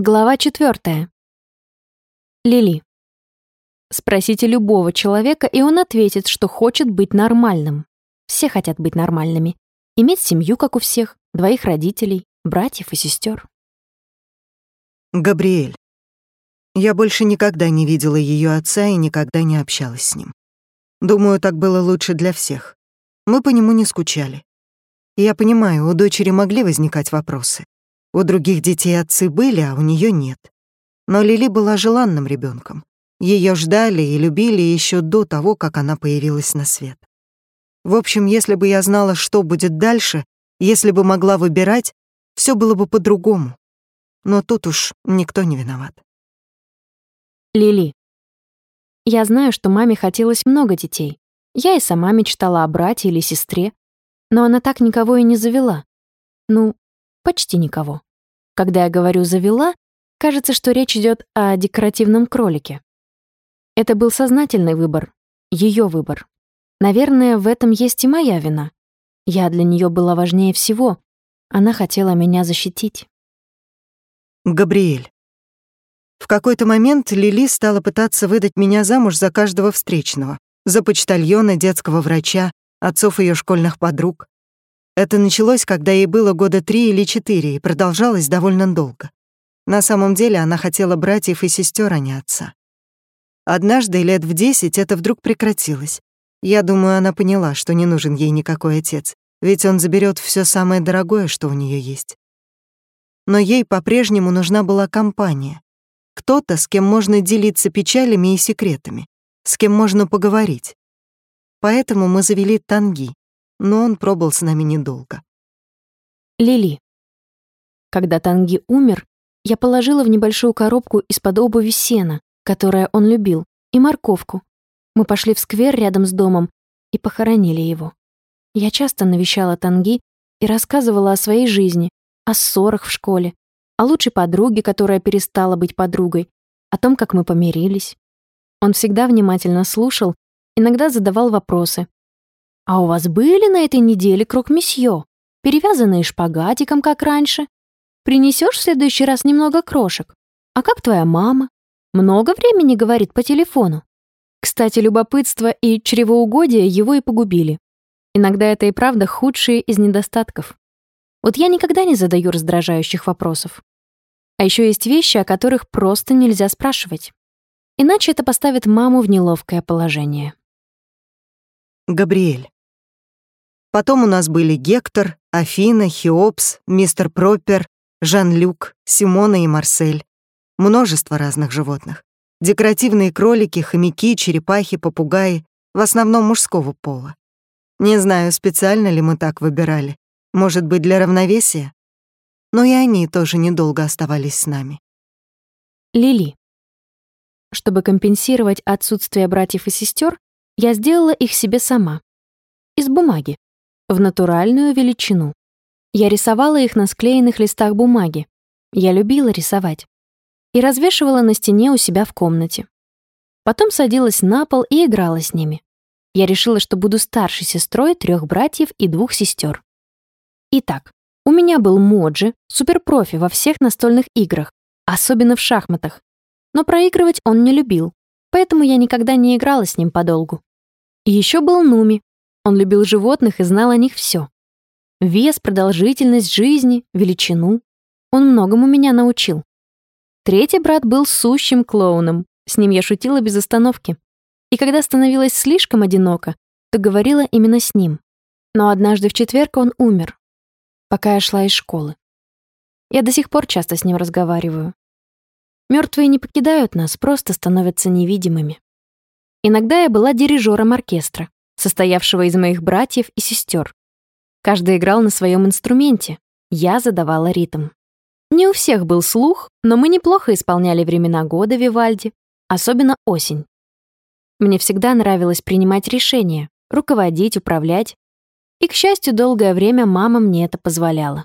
Глава четвертая. Лили. Спросите любого человека, и он ответит, что хочет быть нормальным. Все хотят быть нормальными. Иметь семью, как у всех, двоих родителей, братьев и сестер. Габриэль. Я больше никогда не видела ее отца и никогда не общалась с ним. Думаю, так было лучше для всех. Мы по нему не скучали. Я понимаю, у дочери могли возникать вопросы. У других детей отцы были, а у нее нет. Но Лили была желанным ребенком. Ее ждали и любили еще до того, как она появилась на свет. В общем, если бы я знала, что будет дальше, если бы могла выбирать, все было бы по-другому. Но тут уж никто не виноват. Лили. Я знаю, что маме хотелось много детей. Я и сама мечтала о брате или сестре, но она так никого и не завела. Ну, Почти никого. Когда я говорю «завела», кажется, что речь идет о декоративном кролике. Это был сознательный выбор, ее выбор. Наверное, в этом есть и моя вина. Я для нее была важнее всего. Она хотела меня защитить. Габриэль. В какой-то момент Лили стала пытаться выдать меня замуж за каждого встречного. За почтальона, детского врача, отцов ее школьных подруг. Это началось, когда ей было года три или четыре, и продолжалось довольно долго. На самом деле она хотела братьев и сестер, а не отца. Однажды, лет в десять, это вдруг прекратилось. Я думаю, она поняла, что не нужен ей никакой отец, ведь он заберет все самое дорогое, что у нее есть. Но ей по-прежнему нужна была компания. Кто-то, с кем можно делиться печалями и секретами, с кем можно поговорить. Поэтому мы завели Танги, но он пробыл с нами недолго. Лили. Когда Танги умер, я положила в небольшую коробку из-под обуви сена, которое он любил, и морковку. Мы пошли в сквер рядом с домом и похоронили его. Я часто навещала Танги и рассказывала о своей жизни, о ссорах в школе, о лучшей подруге, которая перестала быть подругой, о том, как мы помирились. Он всегда внимательно слушал, иногда задавал вопросы, «А у вас были на этой неделе крок-месье, перевязанные шпагатиком, как раньше? Принесешь в следующий раз немного крошек? А как твоя мама? Много времени говорит по телефону?» Кстати, любопытство и чревоугодие его и погубили. Иногда это и правда худшие из недостатков. Вот я никогда не задаю раздражающих вопросов. А еще есть вещи, о которых просто нельзя спрашивать. Иначе это поставит маму в неловкое положение. Габриэль. Потом у нас были Гектор, Афина, Хеопс, мистер Пропер, Жан-Люк, Симона и Марсель. Множество разных животных. Декоративные кролики, хомяки, черепахи, попугаи, в основном мужского пола. Не знаю, специально ли мы так выбирали. Может быть, для равновесия? Но и они тоже недолго оставались с нами. Лили. Чтобы компенсировать отсутствие братьев и сестер, я сделала их себе сама. Из бумаги в натуральную величину. Я рисовала их на склеенных листах бумаги. Я любила рисовать. И развешивала на стене у себя в комнате. Потом садилась на пол и играла с ними. Я решила, что буду старшей сестрой трех братьев и двух сестер. Итак, у меня был Моджи, суперпрофи во всех настольных играх, особенно в шахматах. Но проигрывать он не любил, поэтому я никогда не играла с ним подолгу. И еще был Нуми, он любил животных и знал о них все. Вес, продолжительность жизни, величину. Он многому меня научил. Третий брат был сущим клоуном. С ним я шутила без остановки. И когда становилось слишком одиноко, то говорила именно с ним. Но однажды в четверг он умер, пока я шла из школы. Я до сих пор часто с ним разговариваю. Мертвые не покидают нас, просто становятся невидимыми. Иногда я была дирижером оркестра состоявшего из моих братьев и сестер. Каждый играл на своем инструменте, я задавала ритм. Не у всех был слух, но мы неплохо исполняли времена года Вивальди, особенно осень. Мне всегда нравилось принимать решения, руководить, управлять. И, к счастью, долгое время мама мне это позволяла.